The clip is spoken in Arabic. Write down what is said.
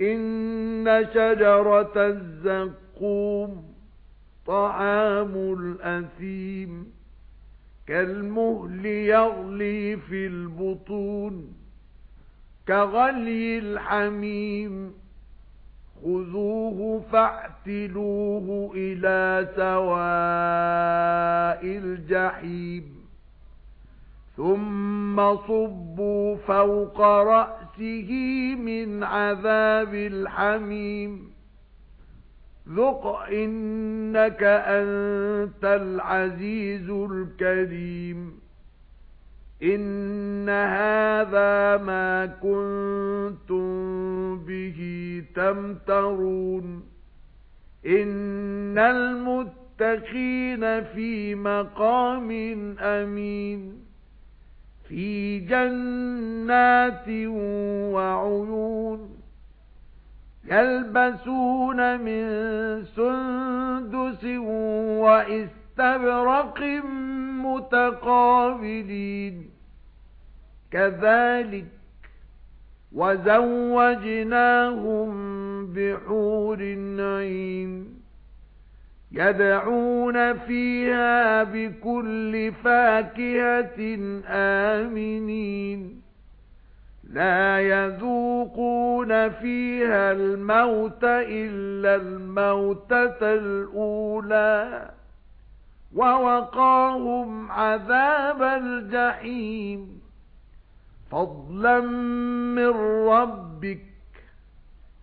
إِنَّ شَجَرَةَ الزَّقُّومِ طَعَامُ الْأَثِيمِ كَالْمُهْلِ يَغْلِي فِي الْبُطُونِ كَغَلْيِ الْحَمِيمِ خُذُوهُ فَاعْتِلُوهُ إِلَى سَوَاءِ الْجَحِيمِ ثُمَّ صُبُّوا فَوْقَ رَأْسِهِ مِنْ عَذَابِ الْحَمِيمِ. ذُقْ إِنَّكَ أَنْتَ الْعَزِيزُ الْكَرِيمُ. إِنَّ هَذَا مَا كُنتُم بِهِ تَمْتَرُونَ. إِنَّ الْمُتَّقِينَ فِي مَقَامٍ أَمِينٍ. فِي جَنَّاتٍ وَعُيُونٍ يَلْبَسُونَ مِن سُندُسٍ وَإِسْتَبْرَقٍ مُتَقَابِلِينَ. كَذَلِكَ وَزَوَّجْنَاهُم بِحُورٍ عِينٍ. يَدْعُونَ فِيهَا بِكُلِّ فَاكِهَةٍ آمِنِينَ. لَا يَذُوقُونَ فِيهَا الْمَوْتَ إِلَّا الْمَوْتَةَ الْأُولَى. وَوَقَاهُمْ عَذَابَ الْجَحِيمِ. فَضْلًا مِنْ رَبِّكَ